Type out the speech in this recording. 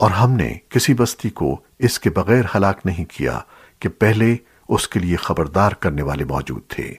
اور ہم نے کسی بستی کو اس کے بغیر ہلاک نہیں کیا کہ پہلے اس کے لیے خبردار کرنے والے موجود تھے۔